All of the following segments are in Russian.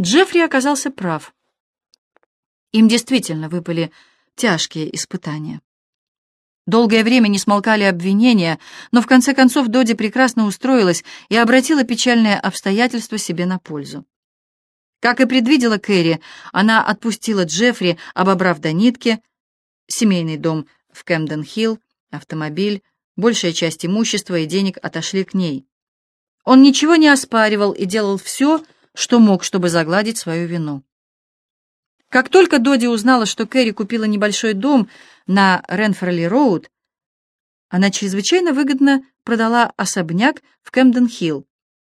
Джеффри оказался прав. Им действительно выпали тяжкие испытания. Долгое время не смолкали обвинения, но в конце концов Доди прекрасно устроилась и обратила печальное обстоятельство себе на пользу. Как и предвидела Кэрри, она отпустила Джеффри, обобрав до нитки, семейный дом в Кэмден-Хилл, автомобиль, большая часть имущества и денег отошли к ней. Он ничего не оспаривал и делал все, что мог, чтобы загладить свою вину. Как только Доди узнала, что Кэрри купила небольшой дом на Ренферли-Роуд, она чрезвычайно выгодно продала особняк в Кэмден-Хилл,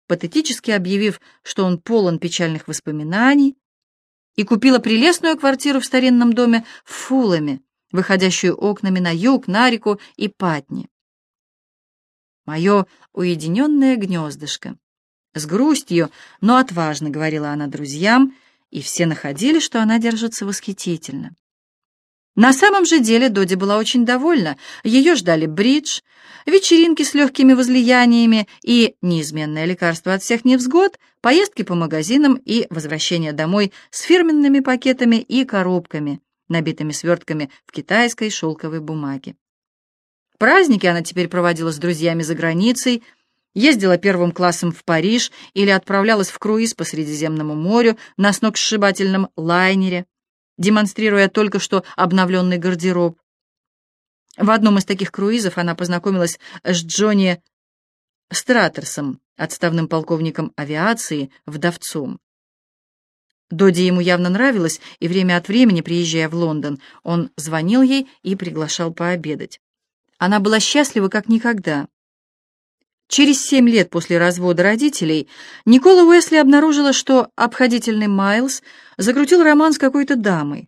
патетически объявив, что он полон печальных воспоминаний, и купила прелестную квартиру в старинном доме в Фуламе, выходящую окнами на юг, на реку и Патни. Мое уединенное гнездышко. С грустью, но отважно говорила она друзьям, и все находили, что она держится восхитительно. На самом же деле Доди была очень довольна. Ее ждали бридж, вечеринки с легкими возлияниями и неизменное лекарство от всех невзгод, поездки по магазинам и возвращение домой с фирменными пакетами и коробками, набитыми свертками в китайской шелковой бумаге. Праздники она теперь проводила с друзьями за границей, ездила первым классом в Париж или отправлялась в круиз по Средиземному морю на сногсшибательном лайнере, демонстрируя только что обновленный гардероб. В одном из таких круизов она познакомилась с Джонни Стратерсом, отставным полковником авиации, вдовцом. Доди ему явно нравилось, и время от времени, приезжая в Лондон, он звонил ей и приглашал пообедать. Она была счастлива как никогда. Через семь лет после развода родителей Никола Уэсли обнаружила, что обходительный Майлз закрутил роман с какой-то дамой.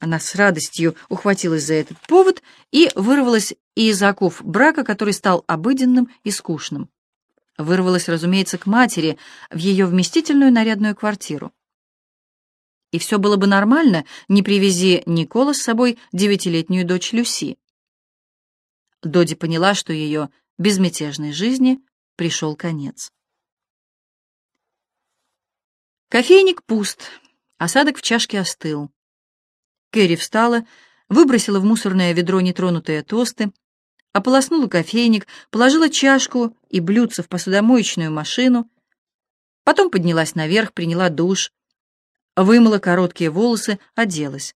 Она с радостью ухватилась за этот повод и вырвалась из оков брака, который стал обыденным и скучным. Вырвалась, разумеется, к матери в ее вместительную нарядную квартиру. И все было бы нормально, не привези Никола с собой девятилетнюю дочь Люси. Доди поняла, что ее безмятежной жизни пришел конец. Кофейник пуст, осадок в чашке остыл. Кэрри встала, выбросила в мусорное ведро нетронутые тосты, ополоснула кофейник, положила чашку и блюдце в посудомоечную машину, потом поднялась наверх, приняла душ, вымыла короткие волосы, оделась.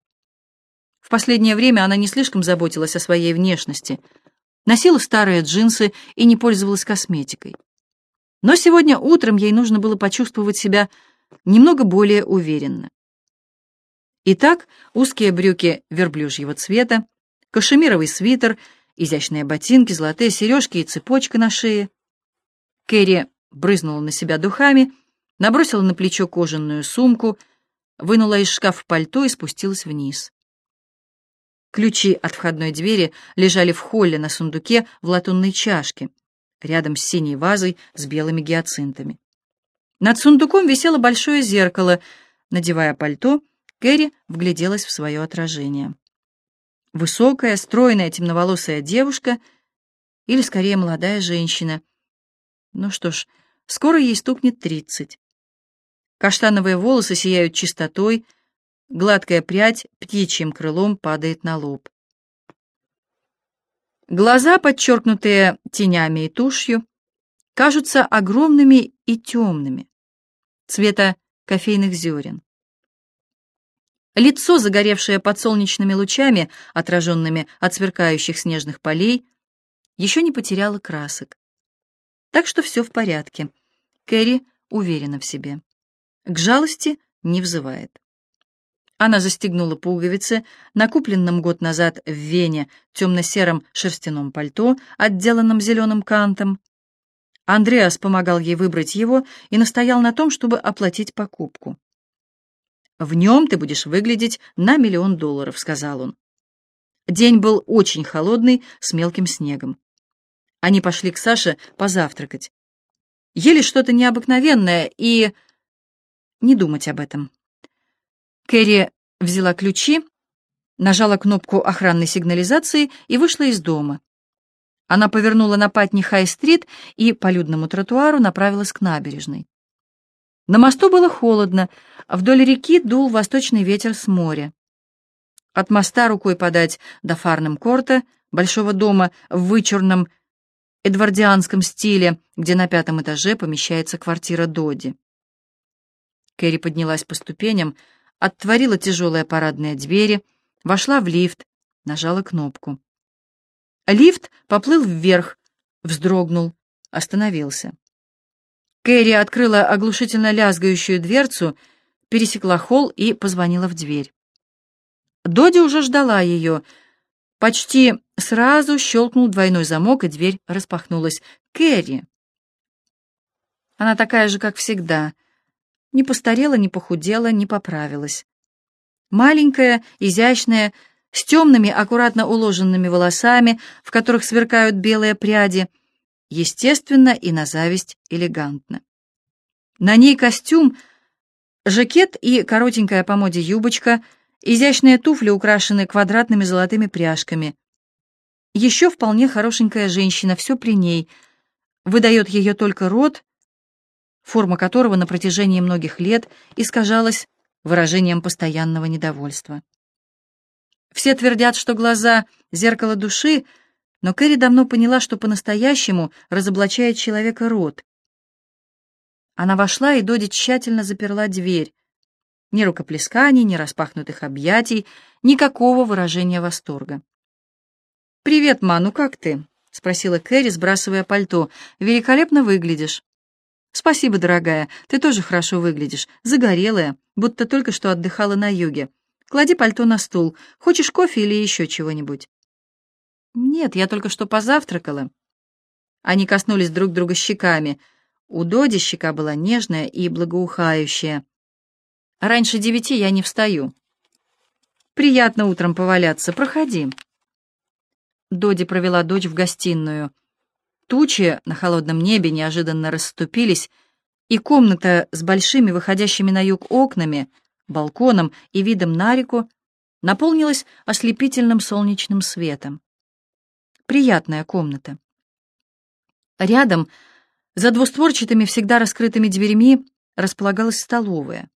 В последнее время она не слишком заботилась о своей внешности — носила старые джинсы и не пользовалась косметикой. Но сегодня утром ей нужно было почувствовать себя немного более уверенно. Итак, узкие брюки верблюжьего цвета, кашемировый свитер, изящные ботинки, золотые сережки и цепочка на шее. Кэрри брызнула на себя духами, набросила на плечо кожаную сумку, вынула из шкафа пальто и спустилась вниз. Ключи от входной двери лежали в холле на сундуке в латунной чашке, рядом с синей вазой с белыми гиацинтами. Над сундуком висело большое зеркало. Надевая пальто, Кэрри вгляделась в свое отражение. Высокая, стройная, темноволосая девушка, или, скорее, молодая женщина. Ну что ж, скоро ей стукнет тридцать. Каштановые волосы сияют чистотой, Гладкая прядь птичьим крылом падает на лоб. Глаза, подчеркнутые тенями и тушью, кажутся огромными и темными, цвета кофейных зерен. Лицо, загоревшее под солнечными лучами, отраженными от сверкающих снежных полей, еще не потеряло красок. Так что все в порядке. Кэрри уверена в себе. К жалости не взывает. Она застегнула пуговицы на купленном год назад в Вене темно-сером шерстяном пальто, отделанном зеленым кантом. Андреас помогал ей выбрать его и настоял на том, чтобы оплатить покупку. «В нем ты будешь выглядеть на миллион долларов», — сказал он. День был очень холодный, с мелким снегом. Они пошли к Саше позавтракать. Ели что-то необыкновенное и... Не думать об этом. Кэрри взяла ключи, нажала кнопку охранной сигнализации и вышла из дома. Она повернула на Патни Хай-стрит и по людному тротуару направилась к набережной. На мосту было холодно, а вдоль реки дул восточный ветер с моря. От моста рукой подать до Фарнем-Корта, большого дома в вычурном эдвардианском стиле, где на пятом этаже помещается квартира Доди. Кэрри поднялась по ступеням, оттворила тяжелые парадные двери, вошла в лифт, нажала кнопку. Лифт поплыл вверх, вздрогнул, остановился. Кэрри открыла оглушительно лязгающую дверцу, пересекла холл и позвонила в дверь. Доди уже ждала ее. Почти сразу щелкнул двойной замок, и дверь распахнулась. «Кэрри!» Она такая же, как всегда. Не постарела, не похудела, не поправилась. Маленькая, изящная, с темными, аккуратно уложенными волосами, в которых сверкают белые пряди — естественно и на зависть элегантно. На ней костюм, жакет и коротенькая по моде юбочка, изящные туфли украшены квадратными золотыми пряжками. Еще вполне хорошенькая женщина, все при ней. Выдает ее только рот, форма которого на протяжении многих лет искажалась выражением постоянного недовольства. Все твердят, что глаза — зеркало души — но Кэрри давно поняла, что по-настоящему разоблачает человека рот. Она вошла, и Доди тщательно заперла дверь. Ни рукоплесканий, ни распахнутых объятий, никакого выражения восторга. «Привет, Ма, ну как ты?» — спросила Кэрри, сбрасывая пальто. «Великолепно выглядишь». «Спасибо, дорогая, ты тоже хорошо выглядишь. Загорелая, будто только что отдыхала на юге. Клади пальто на стул. Хочешь кофе или еще чего-нибудь?» «Нет, я только что позавтракала». Они коснулись друг друга щеками. У Доди щека была нежная и благоухающая. «Раньше девяти я не встаю». «Приятно утром поваляться. Проходи». Доди провела дочь в гостиную. Тучи на холодном небе неожиданно расступились, и комната с большими выходящими на юг окнами, балконом и видом на реку наполнилась ослепительным солнечным светом приятная комната. Рядом, за двустворчатыми всегда раскрытыми дверями, располагалась столовая.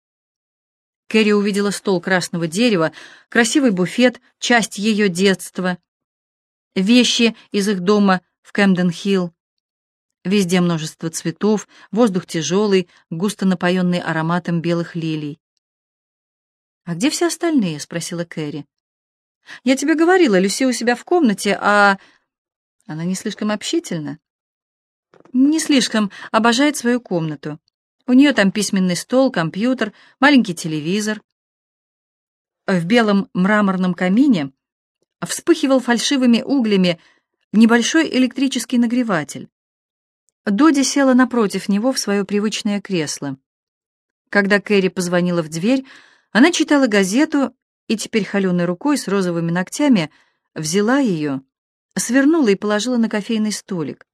Кэрри увидела стол красного дерева, красивый буфет, часть ее детства, вещи из их дома в Кэмден-Хилл. Везде множество цветов, воздух тяжелый, густо напоенный ароматом белых лилий. «А где все остальные?» — спросила Кэрри. «Я тебе говорила, Люси у себя в комнате, а она не слишком общительна? Не слишком. Обожает свою комнату. У нее там письменный стол, компьютер, маленький телевизор. В белом мраморном камине вспыхивал фальшивыми углями небольшой электрический нагреватель. Доди села напротив него в свое привычное кресло. Когда Кэрри позвонила в дверь, она читала газету и теперь холеной рукой с розовыми ногтями взяла ее свернула и положила на кофейный столик.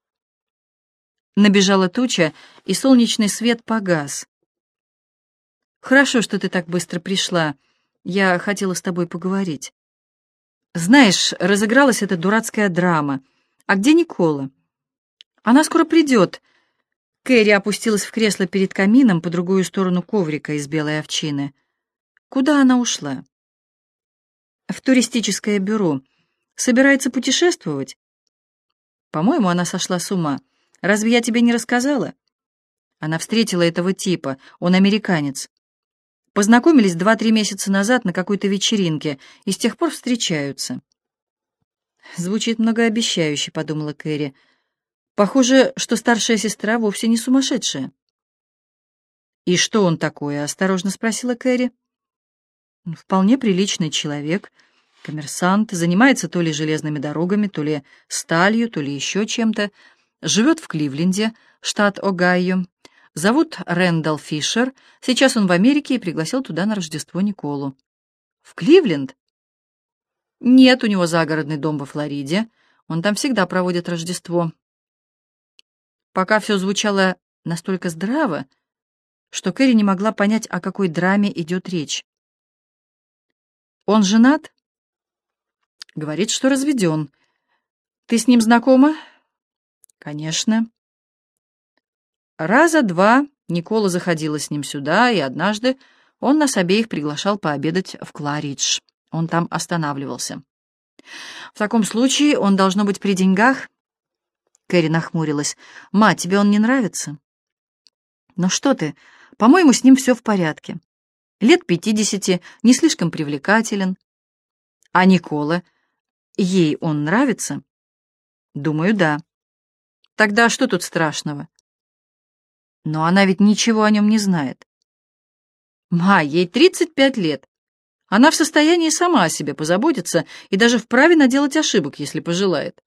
Набежала туча, и солнечный свет погас. «Хорошо, что ты так быстро пришла. Я хотела с тобой поговорить. Знаешь, разыгралась эта дурацкая драма. А где Никола? Она скоро придет». Кэрри опустилась в кресло перед камином по другую сторону коврика из белой овчины. Куда она ушла? В туристическое бюро. Собирается путешествовать? По-моему, она сошла с ума. Разве я тебе не рассказала? Она встретила этого типа, он американец. Познакомились два-три месяца назад на какой-то вечеринке и с тех пор встречаются. Звучит многообещающе, подумала Кэрри. Похоже, что старшая сестра вовсе не сумасшедшая. «И что он такое?» — осторожно спросила Кэрри. «Вполне приличный человек», Коммерсант, занимается то ли железными дорогами, то ли сталью, то ли еще чем-то. Живет в Кливленде, штат Огайо. Зовут Рэндалл Фишер. Сейчас он в Америке и пригласил туда на Рождество Николу. В Кливленд? Нет, у него загородный дом во Флориде. Он там всегда проводит Рождество. Пока все звучало настолько здраво, что Кэрри не могла понять, о какой драме идет речь. Он женат? Говорит, что разведен. Ты с ним знакома? Конечно. Раза два Никола заходила с ним сюда, и однажды он нас обеих приглашал пообедать в Кларидж. Он там останавливался. В таком случае он должно быть при деньгах? Кэрри нахмурилась. «Ма, тебе он не нравится?» «Ну что ты, по-моему, с ним все в порядке. Лет пятидесяти, не слишком привлекателен. А Никола, ей он нравится?» «Думаю, да». «Тогда что тут страшного?» «Но она ведь ничего о нем не знает». «Ма, ей тридцать пять лет. Она в состоянии сама о себе позаботиться и даже вправе наделать ошибок, если пожелает.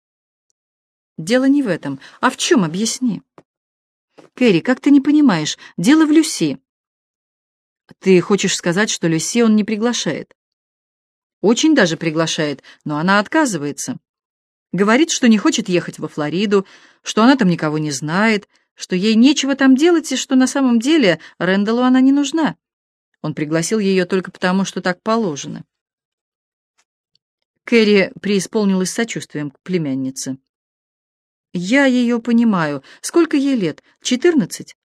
Дело не в этом. А в чем, объясни. Кэрри, как ты не понимаешь, дело в Люси. Ты хочешь сказать, что Люси он не приглашает? Очень даже приглашает, но она отказывается. Говорит, что не хочет ехать во Флориду, что она там никого не знает, что ей нечего там делать и что на самом деле Рэндаллу она не нужна. Он пригласил ее только потому, что так положено. Кэрри преисполнилась сочувствием к племяннице. «Я ее понимаю. Сколько ей лет? Четырнадцать?»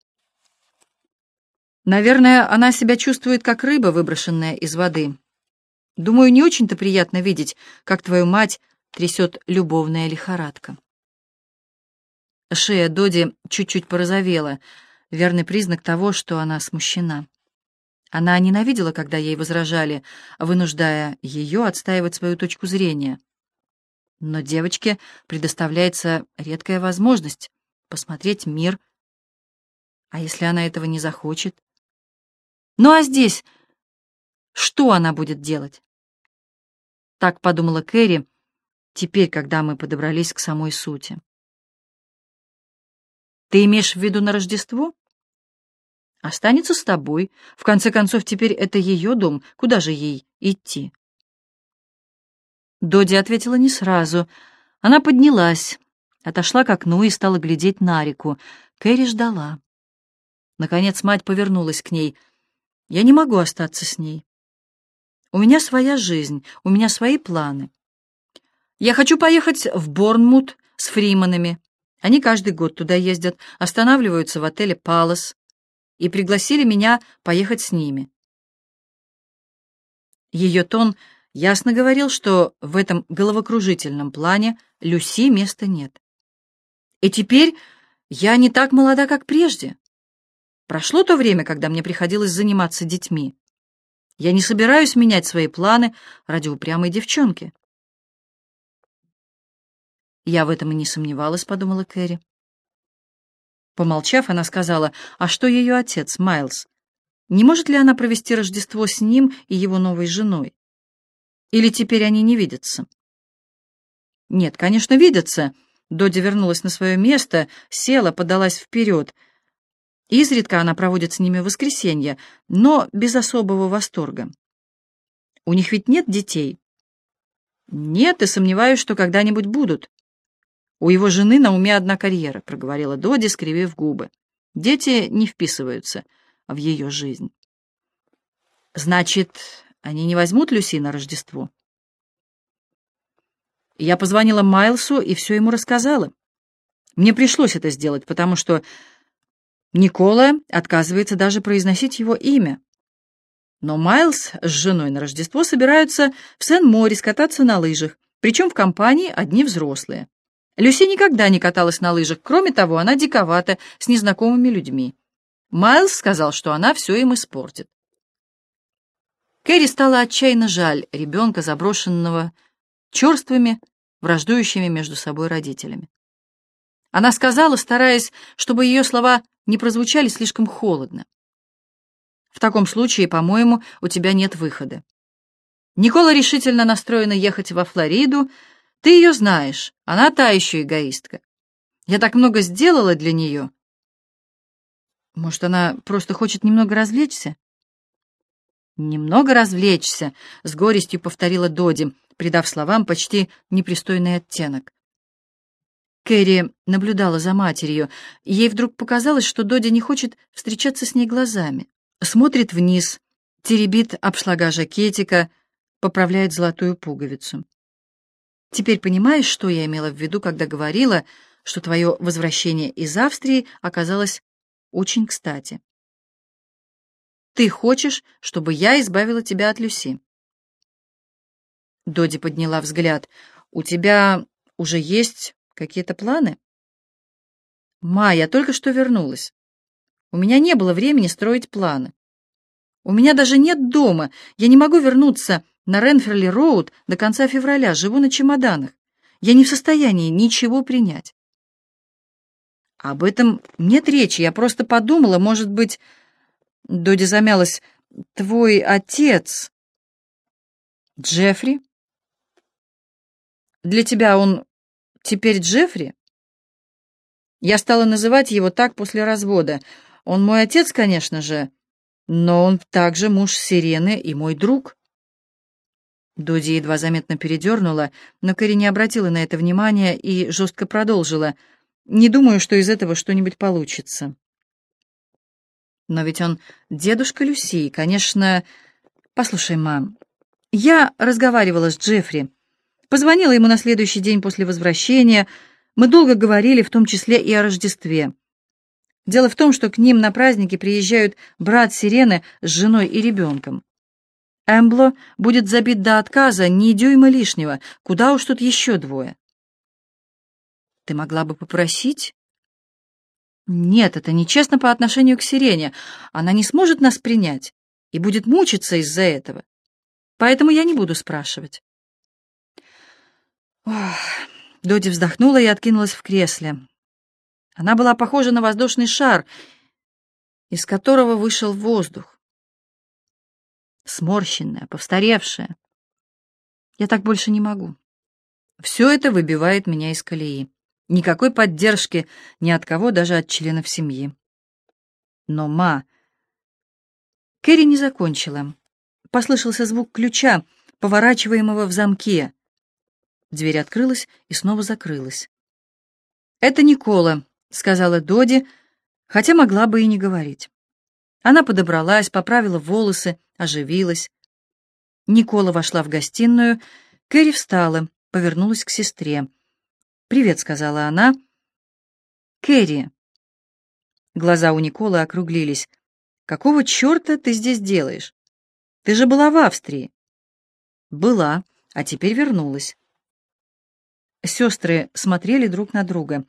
«Наверное, она себя чувствует, как рыба, выброшенная из воды. Думаю, не очень-то приятно видеть, как твою мать трясет любовная лихорадка». Шея Доди чуть-чуть порозовела, верный признак того, что она смущена. Она ненавидела, когда ей возражали, вынуждая ее отстаивать свою точку зрения. Но девочке предоставляется редкая возможность посмотреть мир. А если она этого не захочет? Ну а здесь что она будет делать? Так подумала Кэрри, теперь, когда мы подобрались к самой сути. Ты имеешь в виду на Рождество? Останется с тобой. В конце концов, теперь это ее дом. Куда же ей идти? Доди ответила не сразу. Она поднялась, отошла к окну и стала глядеть на реку. Кэрри ждала. Наконец мать повернулась к ней. «Я не могу остаться с ней. У меня своя жизнь, у меня свои планы. Я хочу поехать в Борнмут с Фриманами. Они каждый год туда ездят, останавливаются в отеле «Палас» и пригласили меня поехать с ними. Ее тон ясно говорил, что в этом головокружительном плане Люси места нет. И теперь я не так молода, как прежде. Прошло то время, когда мне приходилось заниматься детьми. Я не собираюсь менять свои планы ради упрямой девчонки. Я в этом и не сомневалась, подумала Кэрри. Помолчав, она сказала, а что ее отец, Майлз? Не может ли она провести Рождество с ним и его новой женой? Или теперь они не видятся? Нет, конечно, видятся. Доди вернулась на свое место, села, подалась вперед. Изредка она проводит с ними воскресенье, но без особого восторга. У них ведь нет детей? Нет, и сомневаюсь, что когда-нибудь будут. «У его жены на уме одна карьера», — проговорила Доди, скривив губы. «Дети не вписываются в ее жизнь». «Значит, они не возьмут Люси на Рождество?» Я позвонила Майлсу и все ему рассказала. Мне пришлось это сделать, потому что Никола отказывается даже произносить его имя. Но Майлз с женой на Рождество собираются в Сен-Морис кататься на лыжах, причем в компании одни взрослые. Люси никогда не каталась на лыжах, кроме того, она диковата, с незнакомыми людьми. Майлз сказал, что она все им испортит. Кэрри стало отчаянно жаль ребенка, заброшенного черствыми, враждующими между собой родителями. Она сказала, стараясь, чтобы ее слова не прозвучали слишком холодно. «В таком случае, по-моему, у тебя нет выхода. Никола решительно настроена ехать во Флориду, ты ее знаешь, она та еще эгоистка. Я так много сделала для нее. Может, она просто хочет немного развлечься? Немного развлечься, с горестью повторила Доди, придав словам почти непристойный оттенок. Кэрри наблюдала за матерью. Ей вдруг показалось, что Доди не хочет встречаться с ней глазами. Смотрит вниз, теребит обшлага жакетика, поправляет золотую пуговицу. Теперь понимаешь, что я имела в виду, когда говорила, что твое возвращение из Австрии оказалось очень кстати. Ты хочешь, чтобы я избавила тебя от Люси? Доди подняла взгляд. У тебя уже есть какие-то планы? Ма, я только что вернулась. У меня не было времени строить планы. У меня даже нет дома. Я не могу вернуться на Ренферли-Роуд до конца февраля. Живу на чемоданах. Я не в состоянии ничего принять. Об этом нет речи. Я просто подумала, может быть... Доди замялась. Твой отец... Джеффри? Для тебя он теперь Джеффри? Я стала называть его так после развода. Он мой отец, конечно же, но он также муж Сирены и мой друг. Доди едва заметно передернула, но Кэрри не обратила на это внимания и жестко продолжила. «Не думаю, что из этого что-нибудь получится». «Но ведь он дедушка Люси, конечно...» «Послушай, мам, я разговаривала с Джеффри, позвонила ему на следующий день после возвращения, мы долго говорили, в том числе и о Рождестве. Дело в том, что к ним на праздники приезжают брат Сирены с женой и ребенком. Эмбло будет забит до отказа, ни дюйма лишнего, куда уж тут еще двое. Ты могла бы попросить? Нет, это нечестно по отношению к Сирене. Она не сможет нас принять и будет мучиться из-за этого. Поэтому я не буду спрашивать. Ох, Доди вздохнула и откинулась в кресле. Она была похожа на воздушный шар, из которого вышел воздух. Сморщенная, повстаревшая. Я так больше не могу. Все это выбивает меня из колеи. Никакой поддержки ни от кого, даже от членов семьи. Но, ма... Кэрри не закончила. Послышался звук ключа, поворачиваемого в замке. Дверь открылась и снова закрылась. «Это Никола», — сказала Доди, хотя могла бы и не говорить. Она подобралась, поправила волосы, оживилась. Никола вошла в гостиную, Кэрри встала, повернулась к сестре. «Привет», — сказала она. «Кэрри». Глаза у Николы округлились. «Какого черта ты здесь делаешь? Ты же была в Австрии». «Была, а теперь вернулась». Сестры смотрели друг на друга.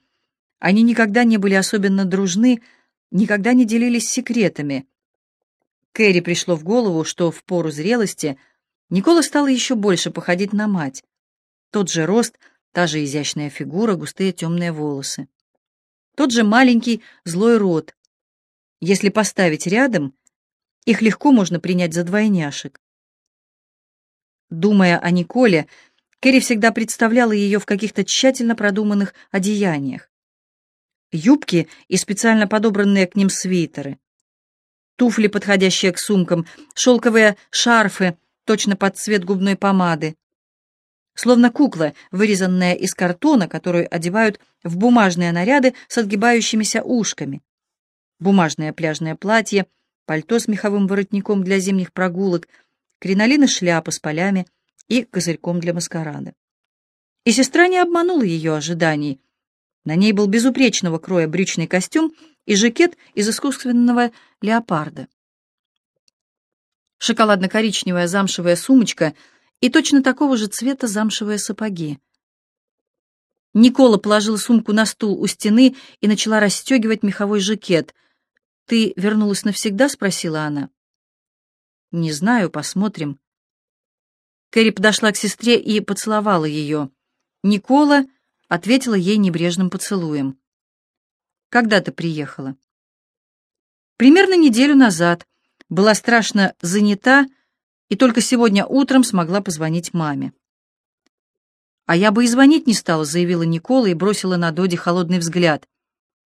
Они никогда не были особенно дружны, никогда не делились секретами. Кэрри пришло в голову, что в пору зрелости Никола стала еще больше походить на мать. Тот же рост, та же изящная фигура, густые темные волосы. Тот же маленький злой рот. Если поставить рядом, их легко можно принять за двойняшек. Думая о Николе, Кэрри всегда представляла ее в каких-то тщательно продуманных одеяниях юбки и специально подобранные к ним свитеры, туфли, подходящие к сумкам, шелковые шарфы, точно под цвет губной помады. Словно кукла, вырезанная из картона, которую одевают в бумажные наряды с отгибающимися ушками. Бумажное пляжное платье, пальто с меховым воротником для зимних прогулок, кринолины шляпа с полями и козырьком для маскарада. И сестра не обманула ее ожиданий. На ней был безупречного кроя брючный костюм и жакет из искусственного леопарда. Шоколадно-коричневая замшевая сумочка и точно такого же цвета замшевые сапоги. Никола положила сумку на стул у стены и начала расстегивать меховой жакет. «Ты вернулась навсегда?» — спросила она. «Не знаю, посмотрим». Кэрри подошла к сестре и поцеловала ее. Никола ответила ей небрежным поцелуем. «Когда ты приехала?» «Примерно неделю назад. Была страшно занята и только сегодня утром смогла позвонить маме». «А я бы и звонить не стала», — заявила Никола и бросила на Доди холодный взгляд.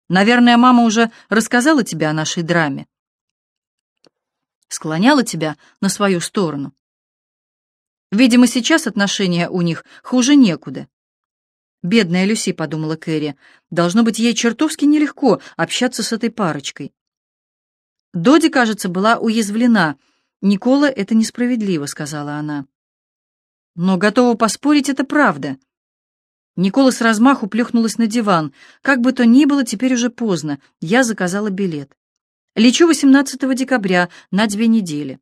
«Наверное, мама уже рассказала тебе о нашей драме. Склоняла тебя на свою сторону. Видимо, сейчас отношения у них хуже некуда. «Бедная Люси», — подумала Кэрри, — «должно быть ей чертовски нелегко общаться с этой парочкой». Доди, кажется, была уязвлена. «Никола, это несправедливо», — сказала она. «Но готова поспорить, это правда». Никола с размаху плюхнулась на диван. «Как бы то ни было, теперь уже поздно. Я заказала билет». Лечу 18 декабря на две недели.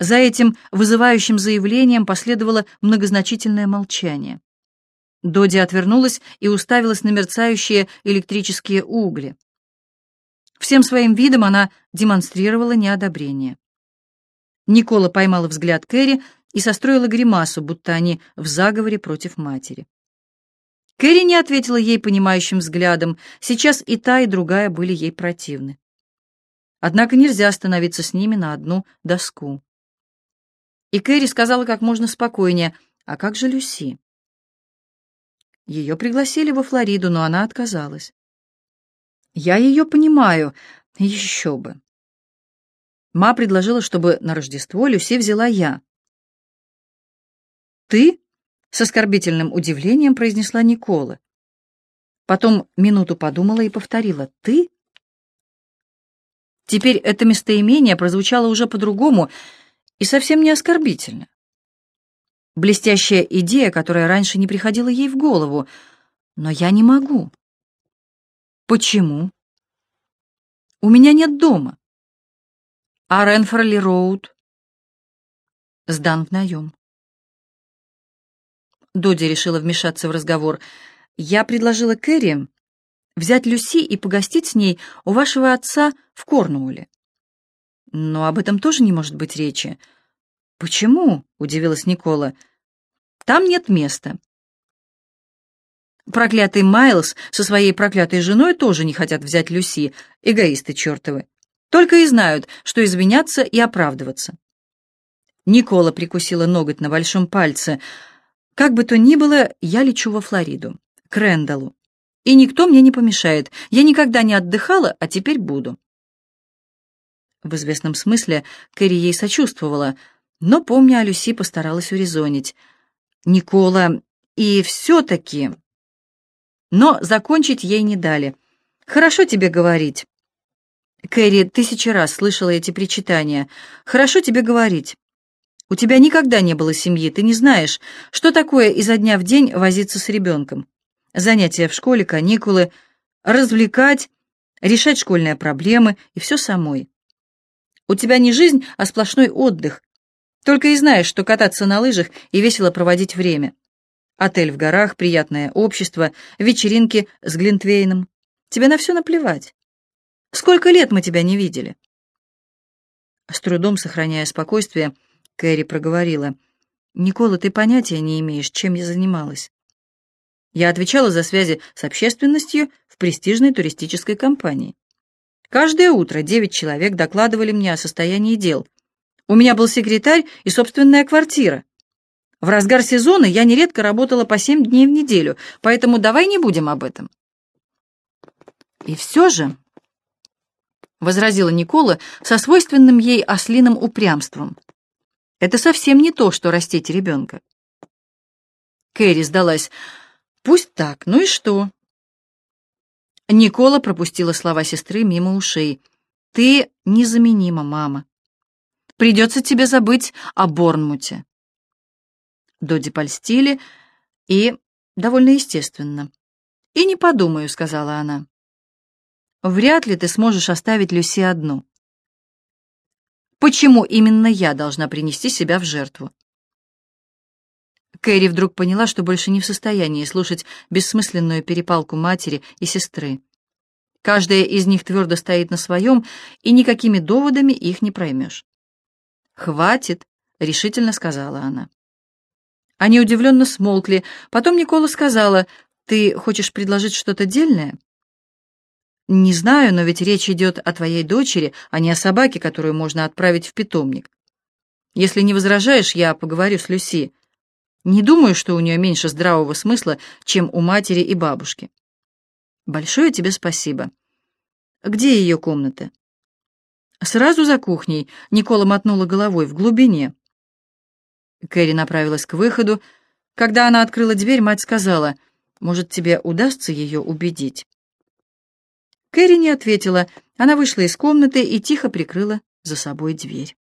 За этим вызывающим заявлением последовало многозначительное молчание. Доди отвернулась и уставилась на мерцающие электрические угли. Всем своим видом она демонстрировала неодобрение. Никола поймала взгляд Кэрри и состроила гримасу, будто они в заговоре против матери. Кэрри не ответила ей понимающим взглядом. Сейчас и та, и другая были ей противны. Однако нельзя становиться с ними на одну доску. И Кэрри сказала как можно спокойнее, «А как же Люси?» Ее пригласили во Флориду, но она отказалась. «Я ее понимаю. Еще бы». Ма предложила, чтобы на Рождество Люси взяла я. «Ты?» — с оскорбительным удивлением произнесла Никола. Потом минуту подумала и повторила. «Ты?» Теперь это местоимение прозвучало уже по-другому и совсем не оскорбительно. Блестящая идея, которая раньше не приходила ей в голову. Но я не могу. Почему? У меня нет дома. А Ренфорли Роуд сдан в наем. Доди решила вмешаться в разговор. Я предложила Кэрри взять Люси и погостить с ней у вашего отца в Корнуолле. Но об этом тоже не может быть речи. Почему? — удивилась Никола. Там нет места. Проклятый Майлз со своей проклятой женой тоже не хотят взять Люси, эгоисты чертовы. Только и знают, что извиняться и оправдываться. Никола прикусила ноготь на большом пальце — как бы то ни было, я лечу во Флориду, к Рэндаллу. И никто мне не помешает. Я никогда не отдыхала, а теперь буду. В известном смысле Кэрри ей сочувствовала, но, помня о Люси, постаралась урезонить. Никола, и все-таки... Но закончить ей не дали. «Хорошо тебе говорить». Кэрри тысячи раз слышала эти причитания. «Хорошо тебе говорить. У тебя никогда не было семьи, ты не знаешь, что такое изо дня в день возиться с ребенком. Занятия в школе, каникулы, развлекать, решать школьные проблемы и все самой. У тебя не жизнь, а сплошной отдых. Только и знаешь, что кататься на лыжах и весело проводить время. Отель в горах, приятное общество, вечеринки с Глинтвейном. Тебе на все наплевать. Сколько лет мы тебя не видели?» С трудом сохраняя спокойствие, Кэрри проговорила. «Никола, ты понятия не имеешь, чем я занималась. Я отвечала за связи с общественностью в престижной туристической компании. Каждое утро девять человек докладывали мне о состоянии дел. У меня был секретарь и собственная квартира. В разгар сезона я нередко работала по семь дней в неделю, поэтому давай не будем об этом. И все же, — возразила Никола со свойственным ей ослиным упрямством, это совсем не то, что растить ребенка. Кэрри сдалась. Пусть так, ну и что? Никола пропустила слова сестры мимо ушей. Ты незаменима, мама. Придется тебе забыть о Борнмуте. Доди польстили, и довольно естественно. «И не подумаю», — сказала она. «Вряд ли ты сможешь оставить Люси одну. Почему именно я должна принести себя в жертву? Кэрри вдруг поняла, что больше не в состоянии слушать бессмысленную перепалку матери и сестры. Каждая из них твердо стоит на своем, и никакими доводами их не проймешь. «Хватит», — решительно сказала она. Они удивленно смолкли. Потом Никола сказала, «Ты хочешь предложить что-то дельное?» «Не знаю, но ведь речь идет о твоей дочери, а не о собаке, которую можно отправить в питомник. Если не возражаешь, я поговорю с Люси. Не думаю, что у нее меньше здравого смысла, чем у матери и бабушки. Большое тебе спасибо. Где ее комната?» «Сразу за кухней», — Никола мотнула головой, — «в глубине». Кэрри направилась к выходу. Когда она открыла дверь, мать сказала, «Может, тебе удастся ее убедить?» Кэрри не ответила. Она вышла из комнаты и тихо прикрыла за собой дверь.